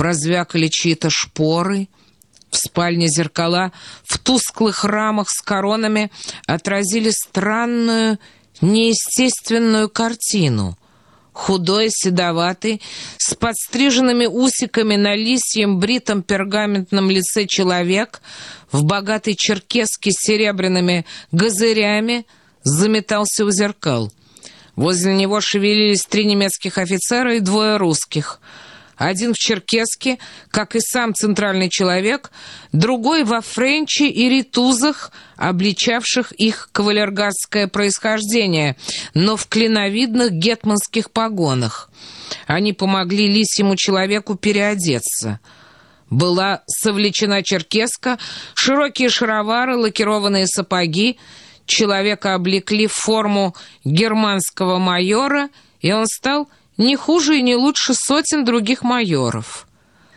прозвякали чьи-то шпоры. В спальне зеркала в тусклых рамах с коронами отразили странную, неестественную картину. Худой, седоватый, с подстриженными усиками на лисьем бритом пергаментном лице человек в богатой черкеске с серебряными газырями заметался у зеркал. Возле него шевелились три немецких офицера и двое русских — один в черкеске, как и сам центральный человек, другой во френче и ритузах, обличавших их кавалергардское происхождение, но в клиновидных гетманских погонах. Они помогли лисьему человеку переодеться. Была совлечена черкеска, широкие шаровары, лакированные сапоги, человека облекли в форму германского майора, и он стал не хуже и не лучше сотен других майоров.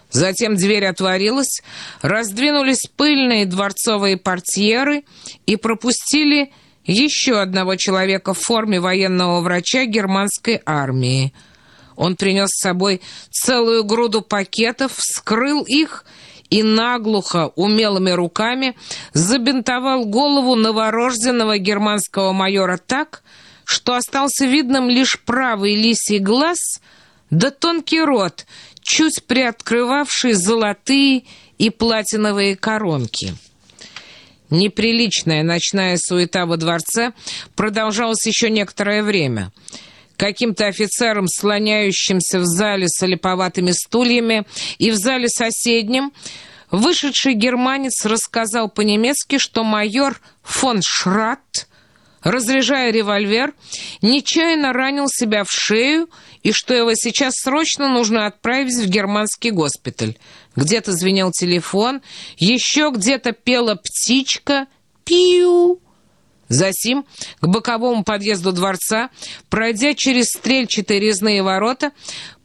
Затем дверь отворилась, раздвинулись пыльные дворцовые портьеры и пропустили еще одного человека в форме военного врача германской армии. Он принес с собой целую груду пакетов, вскрыл их и наглухо, умелыми руками забинтовал голову новорожденного германского майора так, что остался видным лишь правый лисий глаз да тонкий рот, чуть приоткрывавший золотые и платиновые коронки. Неприличная ночная суета во дворце продолжалась еще некоторое время. Каким-то офицерам, слоняющимся в зале с олиповатыми стульями и в зале соседнем, вышедший германец рассказал по-немецки, что майор фон Шратт разряжая револьвер, нечаянно ранил себя в шею и что его сейчас срочно нужно отправить в германский госпиталь. Где-то звенел телефон, еще где-то пела птичка «Пиу». Затем к боковому подъезду дворца, пройдя через стрельчатые резные ворота,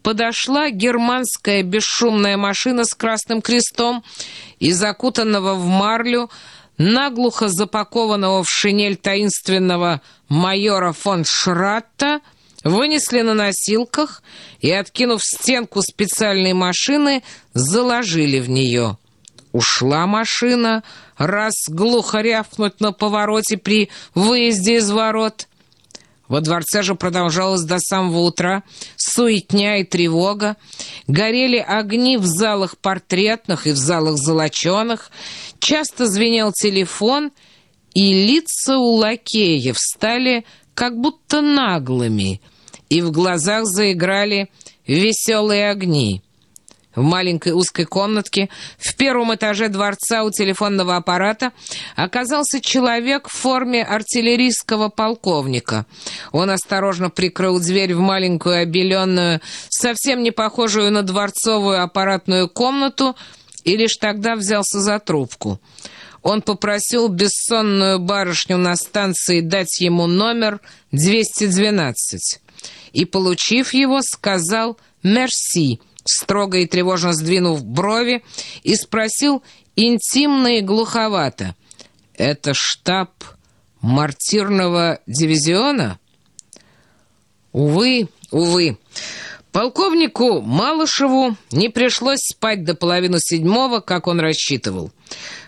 подошла германская бесшумная машина с красным крестом и закутанного в марлю наглухо запакованного в шинель таинственного майора фон Шратта, вынесли на носилках и, откинув стенку специальной машины, заложили в нее. Ушла машина, раз глухо рявкнуть на повороте при выезде из ворот. Во дворце же продолжалось до самого утра суетня и тревога. Горели огни в залах портретных и в залах золоченых. Часто звенел телефон, и лица у лакеев стали как будто наглыми, и в глазах заиграли веселые огни. В маленькой узкой комнатке в первом этаже дворца у телефонного аппарата оказался человек в форме артиллерийского полковника. Он осторожно прикрыл дверь в маленькую обеленную, совсем не похожую на дворцовую аппаратную комнату и лишь тогда взялся за трубку. Он попросил бессонную барышню на станции дать ему номер 212 и, получив его, сказал «мерси», строго и тревожно сдвинув брови, и спросил интимно и глуховато. «Это штаб мартирного дивизиона?» Увы, увы. Полковнику Малышеву не пришлось спать до половины седьмого, как он рассчитывал.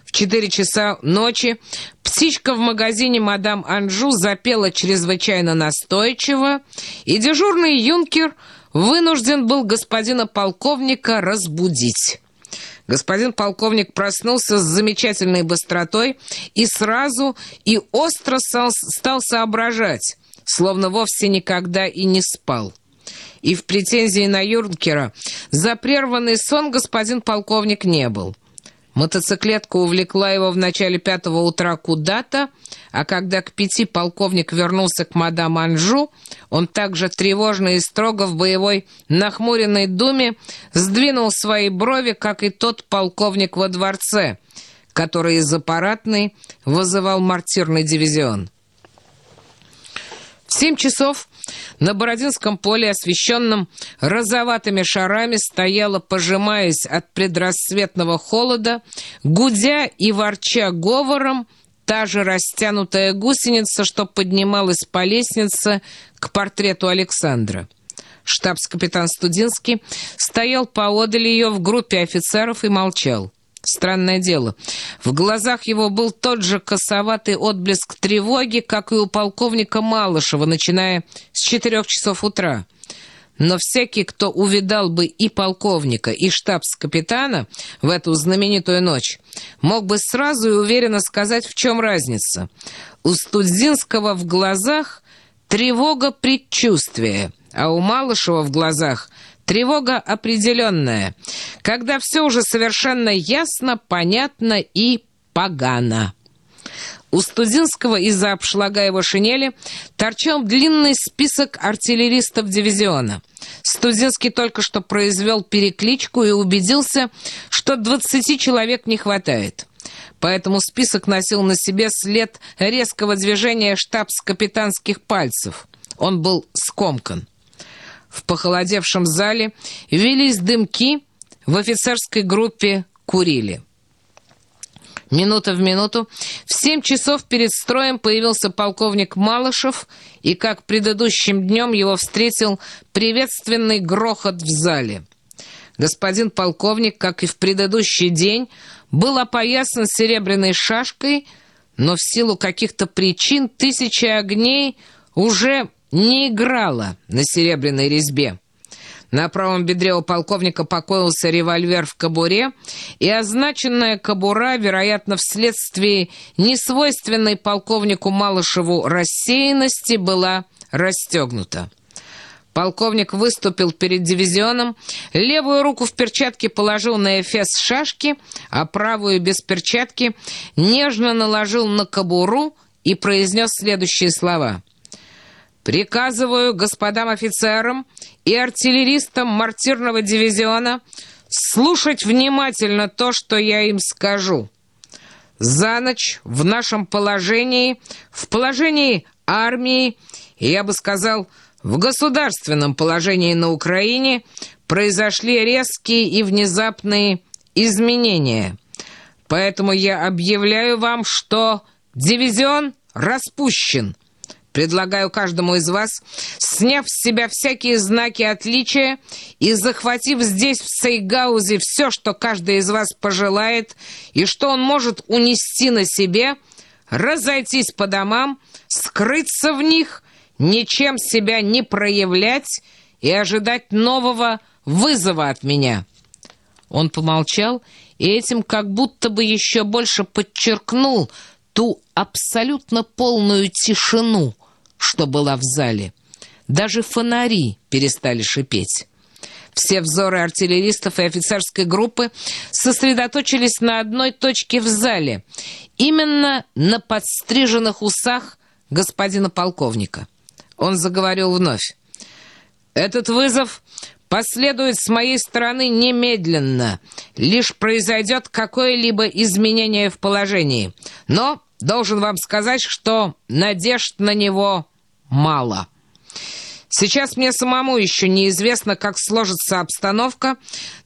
В четыре часа ночи птичка в магазине мадам Анжу запела чрезвычайно настойчиво, и дежурный юнкер – вынужден был господина полковника разбудить. Господин полковник проснулся с замечательной быстротой и сразу и остро стал, соображать, словно вовсе никогда и не спал. И в претензии на Юрнкера за прерванный сон господин полковник не был. Мотоциклетка увлекла его в начале пятого утра куда-то, а когда к пяти полковник вернулся к мадам Анжу, он также тревожно и строго в боевой нахмуренной думе сдвинул свои брови, как и тот полковник во дворце, который из аппаратной вызывал мартирный дивизион. В семь часов на Бородинском поле, освещенном розоватыми шарами, стояла, пожимаясь от предрассветного холода, гудя и ворча говором, та же растянутая гусеница, что поднималась по лестнице к портрету Александра. Штабс-капитан Студинский стоял поодаль ее в группе офицеров и молчал. Странное дело, в глазах его был тот же косоватый отблеск тревоги, как и у полковника Малышева, начиная с четырех часов утра. Но всякий, кто увидал бы и полковника, и штабс-капитана в эту знаменитую ночь, мог бы сразу и уверенно сказать, в чем разница. У Студзинского в глазах тревога предчувствия, а у Малышева в глазах тревога определенная, когда все уже совершенно ясно, понятно и погано. У Студинского из-за обшлага его шинели торчал длинный список артиллеристов дивизиона. Студинский только что произвел перекличку и убедился, что 20 человек не хватает. Поэтому список носил на себе след резкого движения штабс-капитанских пальцев. Он был скомкан. В похолодевшем зале велись дымки, в офицерской группе курили. Минута в минуту в семь часов перед строем появился полковник Малышев, и, как предыдущим днем, его встретил приветственный грохот в зале. Господин полковник, как и в предыдущий день, был опоясан серебряной шашкой, но в силу каких-то причин тысяча огней уже не играла на серебряной резьбе. На правом бедре у полковника покоился револьвер в кобуре, и означенная кобура, вероятно, вследствие несвойственной полковнику Малышеву рассеянности, была расстегнута. Полковник выступил перед дивизионом, левую руку в перчатке положил на эфес шашки, а правую без перчатки нежно наложил на кобуру и произнес следующие слова. «Приказываю господам офицерам и артиллеристам мартирного дивизиона слушать внимательно то, что я им скажу. За ночь в нашем положении, в положении армии, я бы сказал, в государственном положении на Украине произошли резкие и внезапные изменения. Поэтому я объявляю вам, что дивизион распущен. Предлагаю каждому из вас, сняв с себя всякие знаки отличия и захватив здесь, в Сайгаузе, все, что каждый из вас пожелает и что он может унести на себе, разойтись по домам, скрыться в них – ничем себя не проявлять и ожидать нового вызова от меня». Он помолчал и этим как будто бы еще больше подчеркнул ту абсолютно полную тишину, что была в зале. Даже фонари перестали шипеть. Все взоры артиллеристов и офицерской группы сосредоточились на одной точке в зале, именно на подстриженных усах господина полковника. Он заговорил вновь. «Этот вызов последует с моей стороны немедленно. Лишь произойдет какое-либо изменение в положении. Но должен вам сказать, что надежд на него мало». Сейчас мне самому еще неизвестно, как сложится обстановка,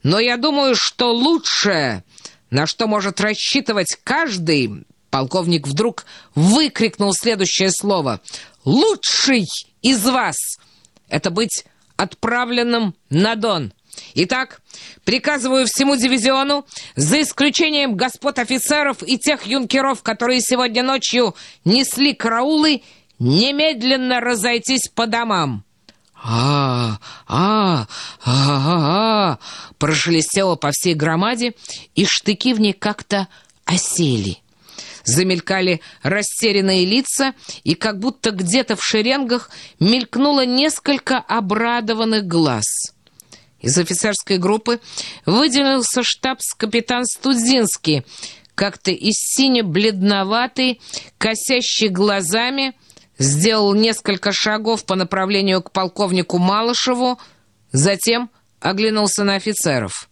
но я думаю, что лучшее, на что может рассчитывать каждый, полковник вдруг выкрикнул следующее слово, лучший из вас — это быть отправленным на Дон. Итак, приказываю всему дивизиону, за исключением господ офицеров и тех юнкеров, которые сегодня ночью несли караулы, немедленно разойтись по домам. А, а, а, а, а, прошелестело по всей громаде, и штыки в ней как-то осели. Замелькали растерянные лица, и как будто где-то в шеренгах мелькнуло несколько обрадованных глаз. Из офицерской группы выделился штабс-капитан Студзинский, как-то из сине-бледноватый, косящий глазами, сделал несколько шагов по направлению к полковнику Малышеву, затем оглянулся на офицеров.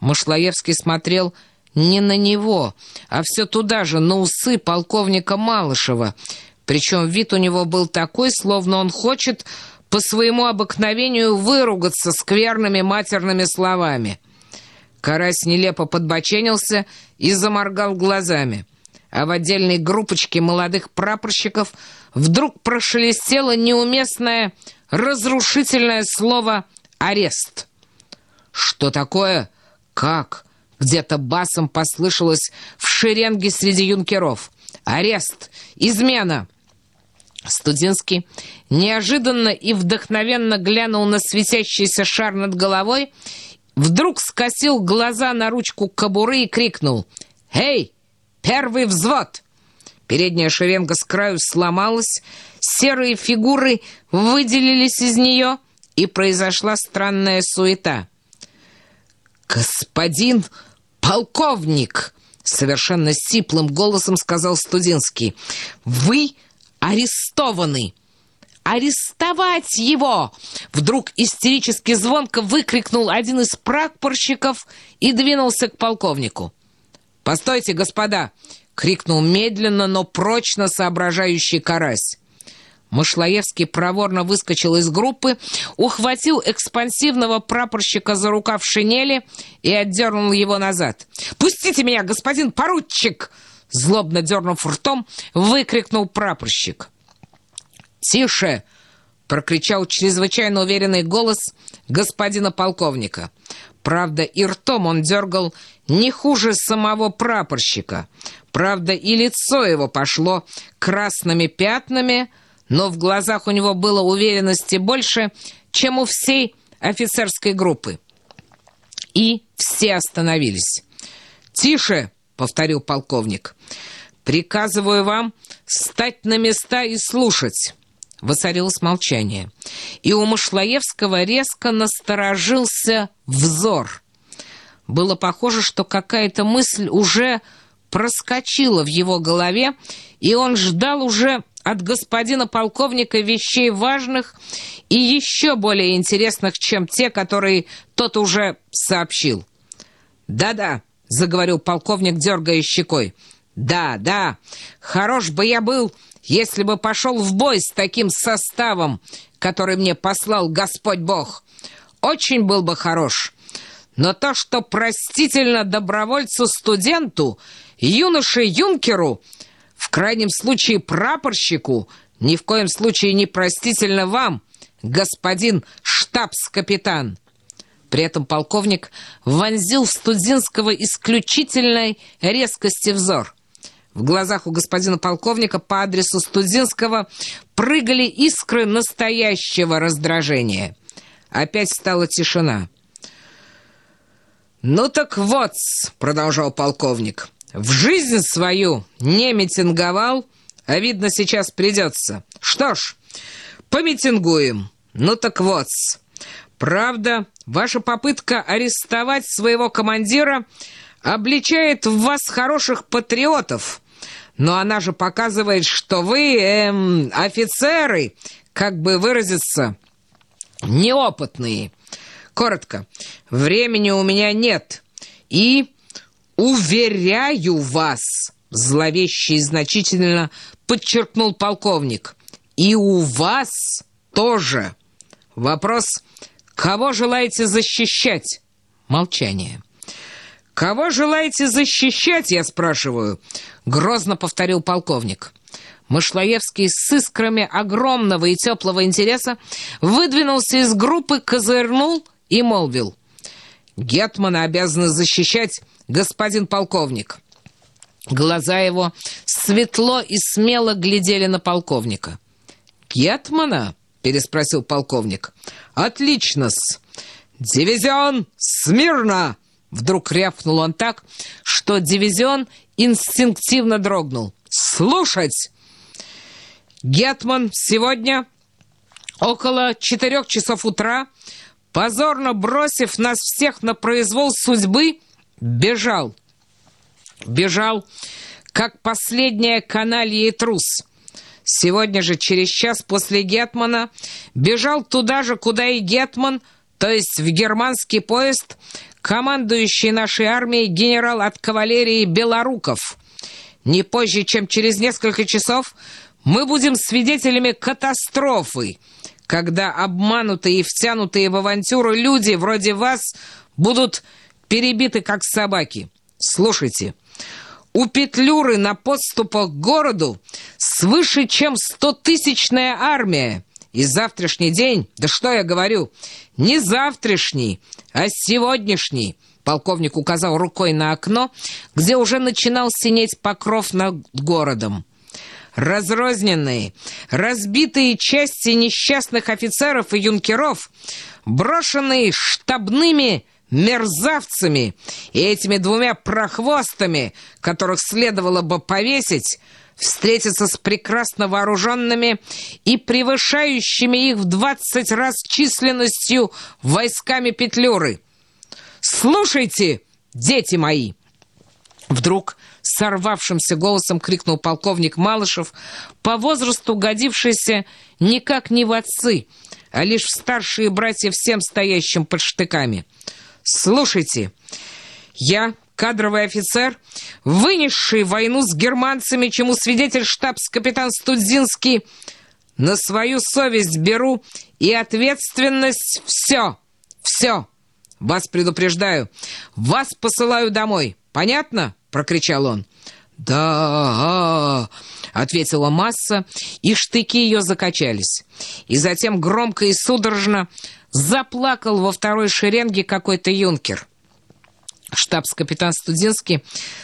Мышлоевский смотрел не на него, а все туда же, на усы полковника Малышева. Причем вид у него был такой, словно он хочет по своему обыкновению выругаться скверными матерными словами. Карась нелепо подбоченился и заморгал глазами. А в отдельной группочке молодых прапорщиков вдруг прошелестело неуместное разрушительное слово «арест». «Что такое? Как?» Где-то басом послышалось в шеренге среди юнкеров. «Арест! Измена!» Студенский неожиданно и вдохновенно глянул на светящийся шар над головой, вдруг скосил глаза на ручку кобуры и крикнул «Эй, первый взвод!» Передняя шеренга с краю сломалась, серые фигуры выделились из нее, и произошла странная суета. «Господин полковник!» — совершенно сиплым голосом сказал Студинский. «Вы арестованы!» «Арестовать его!» Вдруг истерически звонко выкрикнул один из прапорщиков и двинулся к полковнику. «Постойте, господа!» — крикнул медленно, но прочно соображающий карась. Машлаевский проворно выскочил из группы, ухватил экспансивного прапорщика за рукав шинели и отдернул его назад. «Пустите меня, господин поручик!» Злобно дернув ртом, выкрикнул прапорщик. «Тише!» — прокричал чрезвычайно уверенный голос господина полковника. Правда, и ртом он дергал не хуже самого прапорщика. Правда, и лицо его пошло красными пятнами, но в глазах у него было уверенности больше, чем у всей офицерской группы. И все остановились. «Тише!» — повторил полковник. «Приказываю вам стать на места и слушать». Воцарилось молчание. И у Машлаевского резко насторожился взор. Было похоже, что какая-то мысль уже проскочила в его голове, и он ждал уже от господина полковника вещей важных и еще более интересных, чем те, которые тот уже сообщил. «Да-да», — заговорил полковник, дергая щекой. «Да, да, хорош бы я был, если бы пошел в бой с таким составом, который мне послал Господь Бог. Очень был бы хорош. Но то, что простительно добровольцу-студенту, юноше-юнкеру, в крайнем случае прапорщику, ни в коем случае не простительно вам, господин штабс-капитан». При этом полковник вонзил в Студзинского исключительной резкости взор. В глазах у господина полковника по адресу Студзинского прыгали искры настоящего раздражения. Опять стала тишина. «Ну так вот», — продолжал полковник, — в жизнь свою не митинговал, а видно, сейчас придется. Что ж, помитингуем. Ну так вот. Правда, ваша попытка арестовать своего командира обличает в вас хороших патриотов, но она же показывает, что вы, эм, офицеры, как бы выразиться, неопытные. Коротко, времени у меня нет, и «Уверяю вас!» — зловеще и значительно подчеркнул полковник. «И у вас тоже!» Вопрос «Кого желаете защищать?» Молчание. «Кого желаете защищать?» — я спрашиваю. Грозно повторил полковник. Мышлоевский с искрами огромного и теплого интереса выдвинулся из группы, козырнул и молвил. «Гетмана обязаны защищать господин полковник». Глаза его светло и смело глядели на полковника. «Гетмана?» — переспросил полковник. «Отлично-с! Дивизион смирно!» Вдруг рявкнул он так, что дивизион инстинктивно дрогнул. «Слушать!» Гетман сегодня около четырех часов утра, позорно бросив нас всех на произвол судьбы, Бежал. Бежал, как последняя каналья и трус. Сегодня же, через час после Гетмана, бежал туда же, куда и Гетман, то есть в германский поезд, командующий нашей армией генерал от кавалерии Белоруков. Не позже, чем через несколько часов, мы будем свидетелями катастрофы, когда обманутые и втянутые в авантюру люди вроде вас будут перебиты, как собаки. Слушайте, у Петлюры на подступах к городу свыше чем стотысячная армия, И завтрашний день, да что я говорю, не завтрашний, а сегодняшний, полковник указал рукой на окно, где уже начинал синеть покров над городом. Разрозненные, разбитые части несчастных офицеров и юнкеров, брошенные штабными мерзавцами и этими двумя прохвостами, которых следовало бы повесить, встретиться с прекрасно вооруженными и превышающими их в двадцать раз численностью войсками Петлюры. «Слушайте, дети мои!» Вдруг сорвавшимся голосом крикнул полковник Малышев, по возрасту годившийся никак не в отцы, а лишь в старшие братья всем стоящим под штыками. «Слушайте, я, кадровый офицер, вынесший войну с германцами, чему свидетель штабс-капитан Студзинский, на свою совесть беру и ответственность все, все. Вас предупреждаю, вас посылаю домой. Понятно?» — прокричал он. «Да!» — ответила масса, и штыки ее закачались. И затем громко и судорожно заплакал во второй шеренге какой-то юнкер штабс-капитан Студинский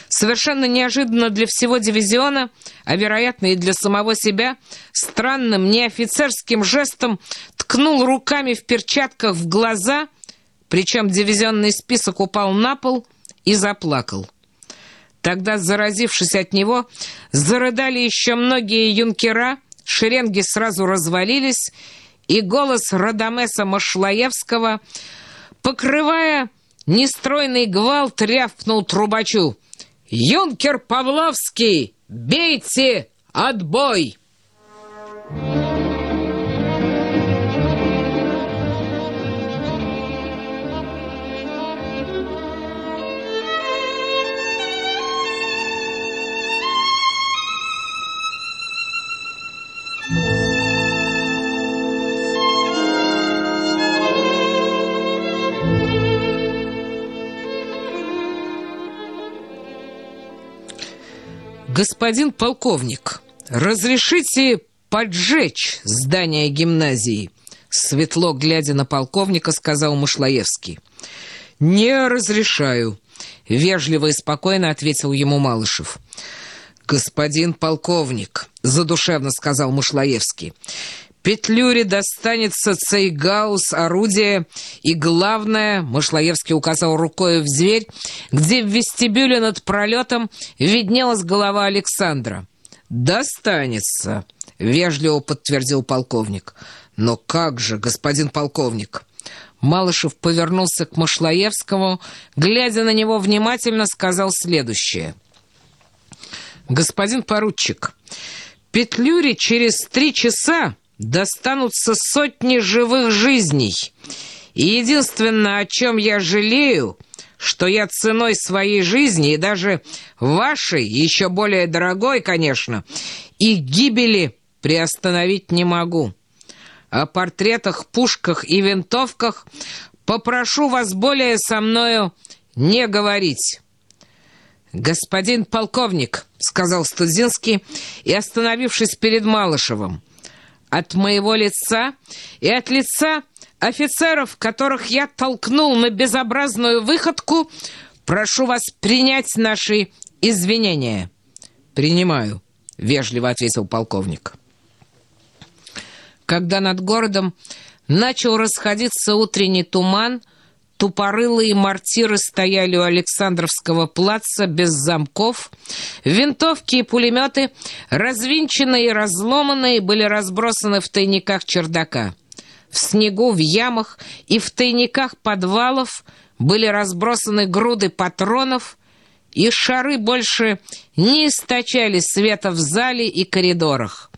совершенно неожиданно для всего дивизиона, а, вероятно, и для самого себя, странным неофицерским жестом ткнул руками в перчатках в глаза, причем дивизионный список упал на пол и заплакал. Тогда, заразившись от него, зарыдали еще многие юнкера, шеренги сразу развалились, и голос Радамеса Машлаевского, покрывая Нестройный гвалт рявкнул трубачу. «Юнкер Павловский, бейте! Отбой!» «Господин полковник, разрешите поджечь здание гимназии?» Светло глядя на полковника, сказал Мышлоевский. «Не разрешаю», — вежливо и спокойно ответил ему Малышев. «Господин полковник», — задушевно сказал Мышлоевский, Петлюре достанется цейгаус, орудие, и главное, Машлаевский указал рукой в зверь, где в вестибюле над пролетом виднелась голова Александра. «Достанется», — вежливо подтвердил полковник. «Но как же, господин полковник?» Малышев повернулся к Машлаевскому, глядя на него внимательно, сказал следующее. «Господин поручик, Петлюре через три часа достанутся сотни живых жизней. И единственное, о чем я жалею, что я ценой своей жизни и даже вашей, еще более дорогой, конечно, их гибели приостановить не могу. О портретах, пушках и винтовках попрошу вас более со мною не говорить». «Господин полковник», — сказал Студзинский и, остановившись перед Малышевым, — от моего лица и от лица офицеров, которых я толкнул на безобразную выходку, прошу вас принять наши извинения». «Принимаю», — вежливо ответил полковник. Когда над городом начал расходиться утренний туман, Тупорылые мортиры стояли у Александровского плаца без замков. Винтовки и пулеметы, развинченные и разломанные, были разбросаны в тайниках чердака. В снегу, в ямах и в тайниках подвалов были разбросаны груды патронов, и шары больше не источали света в зале и коридорах.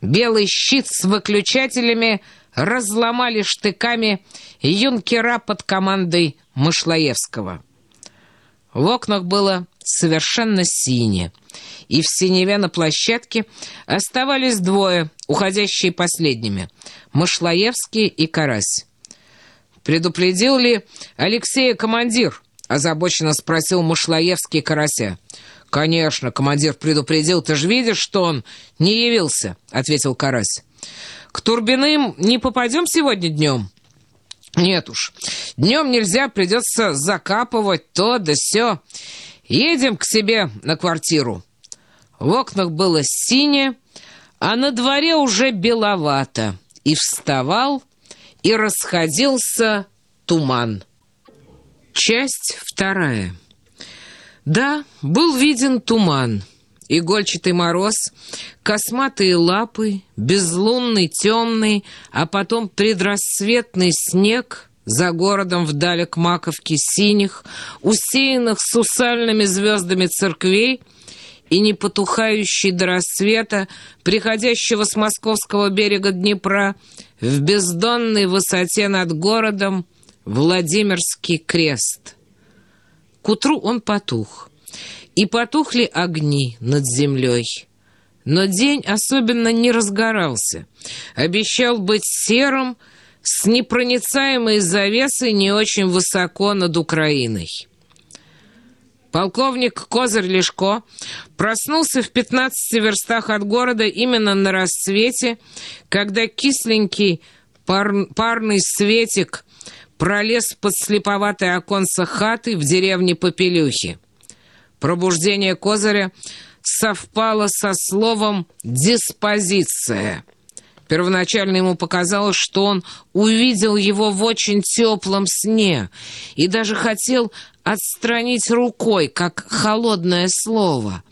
Белый щит с выключателями — разломали штыками юнкера под командой Мышлоевского. В окнах было совершенно синее, и в синеве на площадке оставались двое, уходящие последними — Мышлоевский и Карась. «Предупредил ли Алексея командир?» — озабоченно спросил Мышлоевский Карася. «Конечно, командир предупредил. Ты же видишь, что он не явился», — ответил Карась. К Турбиным не попадем сегодня днем?» «Нет уж, днем нельзя, придется закапывать то да сё. Едем к себе на квартиру». В окнах было синее, а на дворе уже беловато, и вставал, и расходился туман. Часть вторая. Да, был виден туман, игольчатый мороз, косматые лапы, безлунный темный, а потом предрассветный снег — за городом вдали к маковке синих, усеянных сусальными звездами церквей и не потухающий до рассвета, приходящего с московского берега Днепра, в бездонной высоте над городом Владимирский крест. К утру он потух, и потухли огни над землей. Но день особенно не разгорался, обещал быть серым, с непроницаемой завесой не очень высоко над Украиной. Полковник Козырь Лешко проснулся в 15 верстах от города именно на рассвете, когда кисленький пар парный светик пролез под слеповатое оконце хаты в деревне Попелюхи. Пробуждение Козыря совпало со словом «диспозиция». Первоначально ему показалось, что он увидел его в очень теплом сне и даже хотел отстранить рукой, как холодное слово.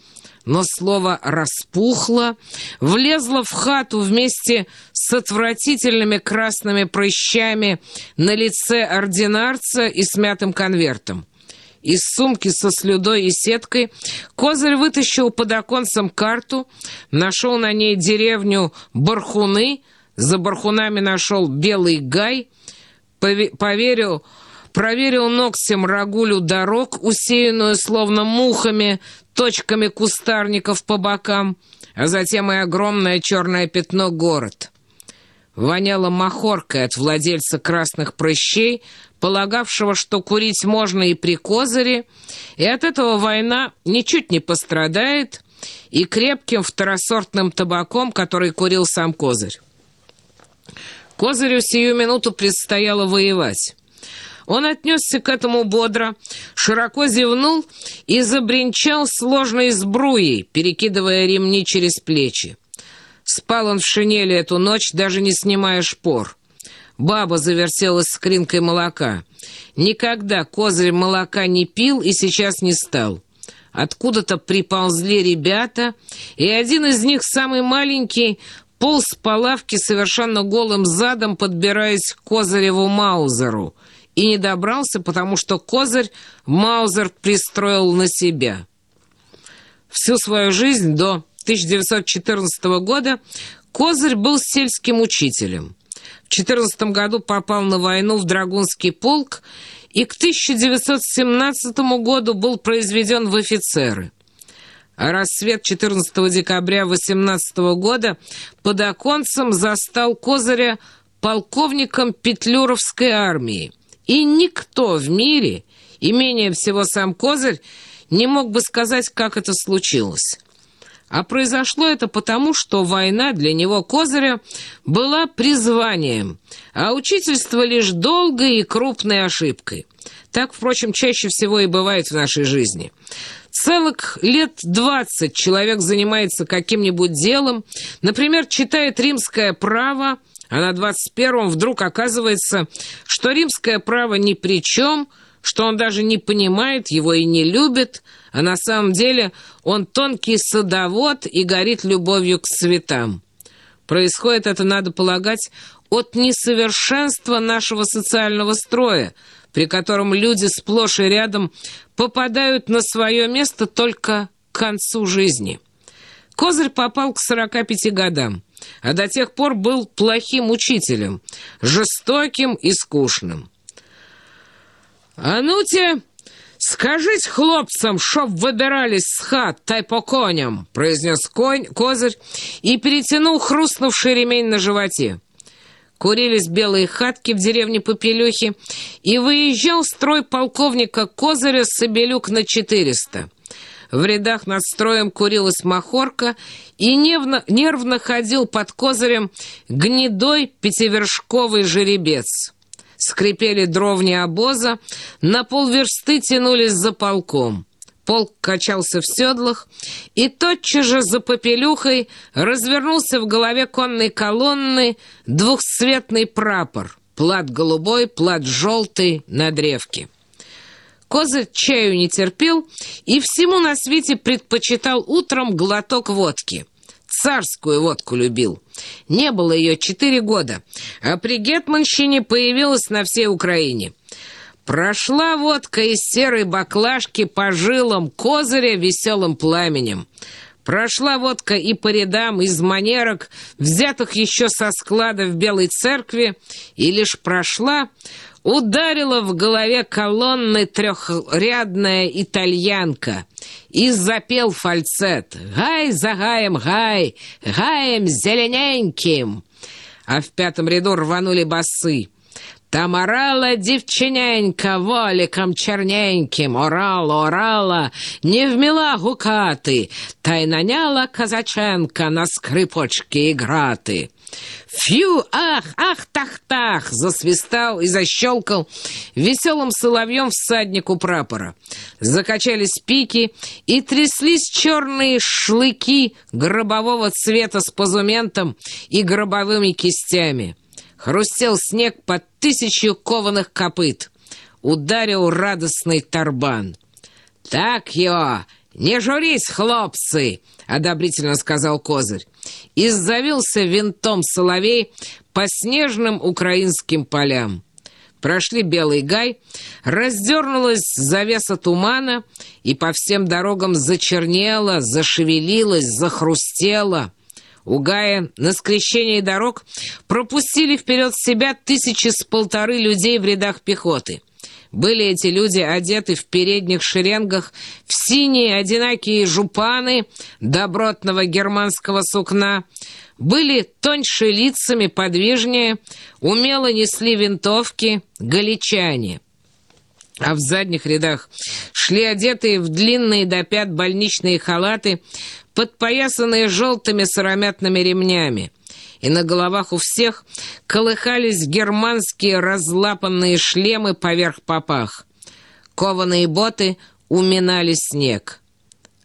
Но слово распухло, влезло в хату вместе с отвратительными красными прыщами на лице ординарца и смятым конвертом. Из сумки со слюдой и сеткой. Козырь вытащил под оконцем карту, нашел на ней деревню Бархуны, за Бархунами нашел Белый Гай, поверил проверил ногтем рагулю дорог, усеянную словно мухами, точками кустарников по бокам, а затем и огромное черное пятно город. Воняло махоркой от владельца красных прыщей, полагавшего, что курить можно и при козыре, и от этого война ничуть не пострадает, и крепким второсортным табаком, который курил сам козырь. Козырю сию минуту предстояло воевать. Он отнесся к этому бодро, широко зевнул и забринчал сложной сбруей, перекидывая ремни через плечи. Спал он в шинели эту ночь, даже не снимая шпор. Баба завертелась скринкой молока. Никогда козырь молока не пил и сейчас не стал. Откуда-то приползли ребята, и один из них, самый маленький, полз по лавке совершенно голым задом, подбираясь к Козыреву Маузеру — и не добрался, потому что козырь Маузер пристроил на себя. Всю свою жизнь до 1914 года Козырь был сельским учителем. В 14 году попал на войну в Драгунский полк и к 1917 году был произведен в офицеры. Рассвет 14 декабря 18 года под оконцем застал Козыря полковником Петлюровской армии – и никто в мире, и менее всего сам Козырь, не мог бы сказать, как это случилось. А произошло это потому, что война для него Козыря была призванием, а учительство лишь долгой и крупной ошибкой. Так, впрочем, чаще всего и бывает в нашей жизни. Целых лет двадцать человек занимается каким-нибудь делом, например, читает римское право, а на двадцать первом вдруг оказывается, что римское право ни при чем, что он даже не понимает его и не любит, а на самом деле он тонкий садовод и горит любовью к цветам. Происходит это, надо полагать, от несовершенства нашего социального строя, при котором люди сплошь и рядом попадают на свое место только к концу жизни. Козырь попал к 45 годам а до тех пор был плохим учителем, жестоким и скучным. «А ну-те, скажите хлопцам, чтоб выбирались с хат, тай по коням», произнес конь, козырь и перетянул хрустнувший ремень на животе. Курились белые хатки в деревне Попелюхи, и выезжал строй полковника Козыря Собелюк на 400. в рядах над строем курилась махорка, и нервно, нервно ходил под козырем гнедой пятивершковый жеребец. Скрипели дровни обоза, на полверсты тянулись за полком. Полк качался в седлах, и тотчас же за попелюхой развернулся в голове конной колонны двухцветный прапор. Плат голубой, плат желтый на древке. Козырь чаю не терпел и всему на свете предпочитал утром глоток водки. Царскую водку любил. Не было ее четыре года, а при Гетманщине появилась на всей Украине. Прошла водка из серой баклажки по жилам козыря веселым пламенем. Прошла водка и по рядам из манерок, взятых еще со склада в Белой церкви, и лишь прошла, ударила в голове колонны трехрядная итальянка и запел фальцет «Гай за гаем, гай, гаем зелененьким!» А в пятом ряду рванули басы. Там орала девчененька воликом черненьким, орала, орала, не вмела гукати, та й наняла казаченка на скрипочки играти. «Фью! Ах! Ах! Тах-тах!» Засвистал и защелкал веселым соловьем всаднику прапора. Закачались пики и тряслись черные шлыки гробового цвета с позументом и гробовыми кистями. Хрустел снег под тысячу кованых копыт. Ударил радостный тарбан. «Так его! Не журись, хлопцы!» — одобрительно сказал Козырь. И завился винтом соловей по снежным украинским полям. Прошли Белый Гай, раздернулась завеса тумана, и по всем дорогам зачернела, зашевелилась, захрустела. У Гая на скрещении дорог пропустили вперед себя тысячи с полторы людей в рядах пехоты. Были эти люди одеты в передних шеренгах в синие одинакие жупаны добротного германского сукна, были тоньше лицами, подвижнее, умело несли винтовки галичане. А в задних рядах шли одетые в длинные до пят больничные халаты, подпоясанные желтыми сыромятными ремнями, и на головах у всех колыхались германские разлапанные шлемы поверх попах. Кованые боты уминали снег.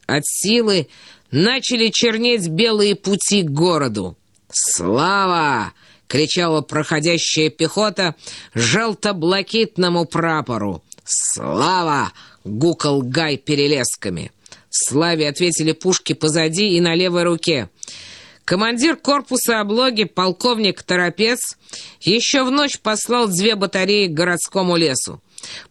От силы начали чернеть белые пути к городу. «Слава!» — кричала проходящая пехота желто-блакитному прапору. «Слава!» — гукал Гай перелесками. Славе ответили пушки позади и на левой руке. Командир корпуса облоги, полковник Торопец, еще в ночь послал две батареи к городскому лесу.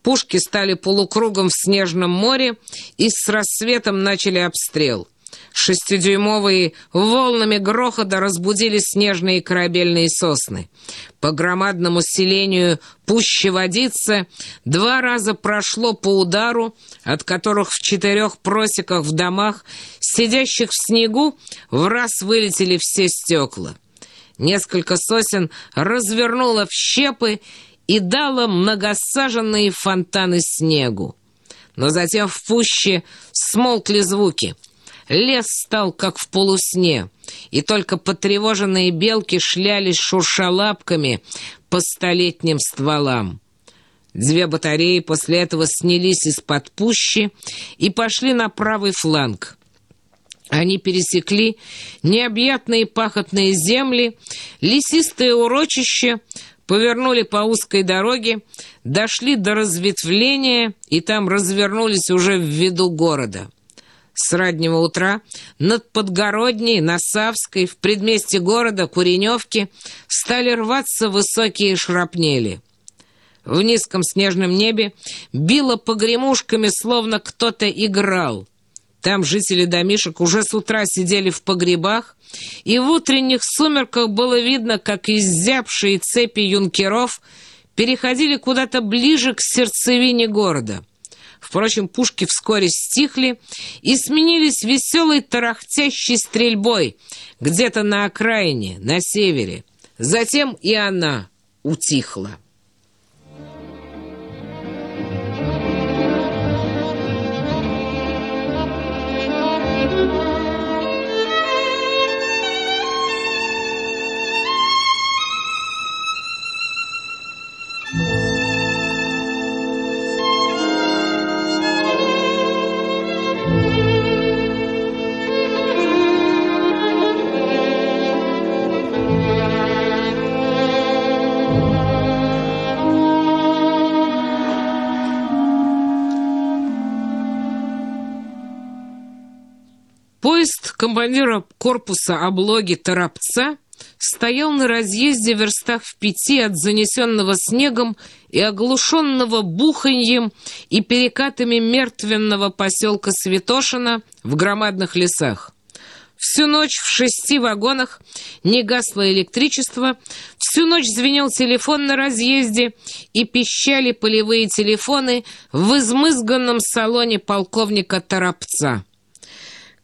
Пушки стали полукругом в снежном море и с рассветом начали обстрел. Шестидюймовые волнами грохота разбудили снежные корабельные сосны. По громадному селению пуще водица два раза прошло по удару, от которых в четырех просеках в домах, сидящих в снегу, в раз вылетели все стекла. Несколько сосен развернуло в щепы и дало многосаженные фонтаны снегу. Но затем в пуще смолкли звуки — Лес стал как в полусне, и только потревоженные белки шлялись шурша лапками по столетним стволам. Две батареи после этого снялись из-под пущи и пошли на правый фланг. Они пересекли необъятные пахотные земли, лесистые урочища, повернули по узкой дороге, дошли до разветвления и там развернулись уже в виду города. С раннего утра над Подгородней, на Савской, в предместе города Куреневки стали рваться высокие шрапнели. В низком снежном небе било погремушками, словно кто-то играл. Там жители домишек уже с утра сидели в погребах, и в утренних сумерках было видно, как изябшие цепи юнкеров переходили куда-то ближе к сердцевине города. Впрочем, пушки вскоре стихли и сменились веселой тарахтящей стрельбой где-то на окраине, на севере. Затем и она утихла. Поезд командира корпуса облоги Торопца стоял на разъезде в верстах в пяти от занесенного снегом и оглушенного буханьем и перекатами мертвенного поселка Святошина в громадных лесах. Всю ночь в шести вагонах не гасло электричество, всю ночь звенел телефон на разъезде и пищали полевые телефоны в измызганном салоне полковника Торопца.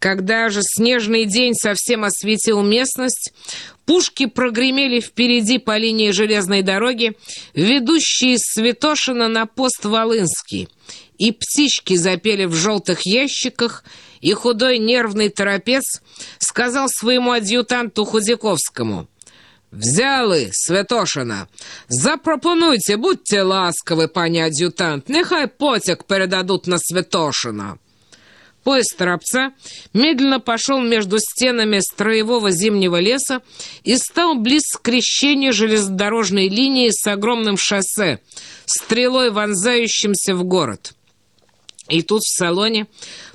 Когда же снежный день совсем осветил местность, пушки прогремели впереди по линии железной дороги, ведущие из Святошина на пост Волынский, и птички запели в желтых ящиках, и худой нервный торопец сказал своему адъютанту Худяковскому — «Взяли, Святошина. Запропонуйте, будьте ласковы, пані ад'ютант, нехай потяг передадут на Святошина». Поезд Торопца медленно пошел между стенами строевого зимнего леса и стал близ скрещения железнодорожной линии с огромным шоссе, стрелой вонзающимся в город. И тут в салоне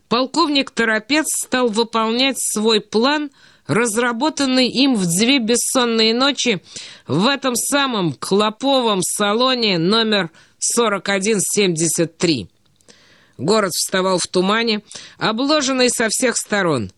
полковник Торопец стал выполнять свой план, разработанный им в две бессонные ночи в этом самом Клоповом салоне номер 4173. Город вставал в тумане, обложенный со всех сторон.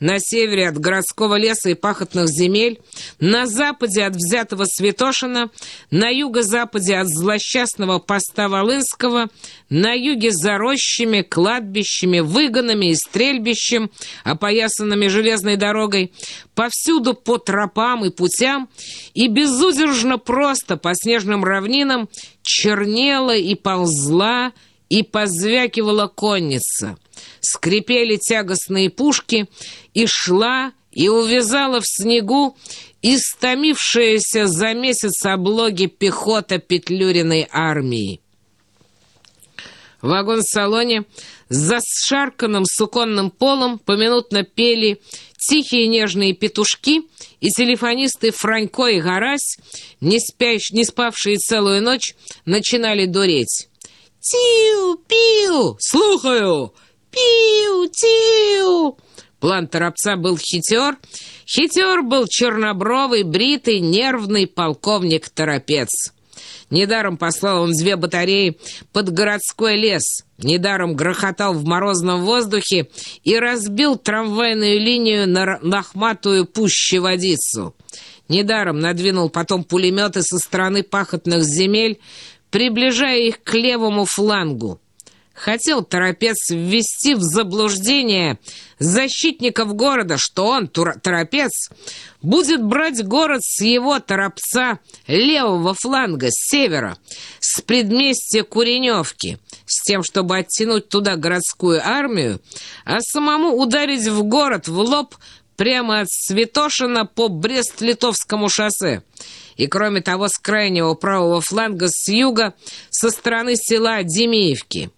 На севере от городского леса и пахотных земель, на западе от взятого Святошина, на юго-западе от злосчастного поста Волынского, на юге за рощами, кладбищами, выгонами и стрельбищем, опоясанными железной дорогой, повсюду по тропам и путям, и безудержно просто по снежным равнинам чернела и ползла, и позвякивала конница. Скрипели тягостные пушки, и шла, и увязала в снегу истомившаяся за месяц облоги пехота Петлюриной армии. В вагон-салоне с зашарканным суконным полом поминутно пели тихие нежные петушки, и телефонисты Франько и Гарась, не, спящ, не спавшие целую ночь, начинали дуреть. «Тиу-пиу! Слухаю! Пиу-тиу!» План Торопца был хитер. Хитер был чернобровый, бритый, нервный полковник Торопец. Недаром послал он две батареи под городской лес. Недаром грохотал в морозном воздухе и разбил трамвайную линию на лохматую пущеводицу. Недаром надвинул потом пулеметы со стороны пахотных земель, приближая их к левому флангу. Хотел торопец ввести в заблуждение защитников города, что он, торопец, будет брать город с его торопца левого фланга, с севера, с предместья Куреневки, с тем, чтобы оттянуть туда городскую армию, а самому ударить в город в лоб прямо от Святошина по Брест-Литовскому шоссе и, кроме того, с крайнего правого фланга с юга, со стороны села Демеевки.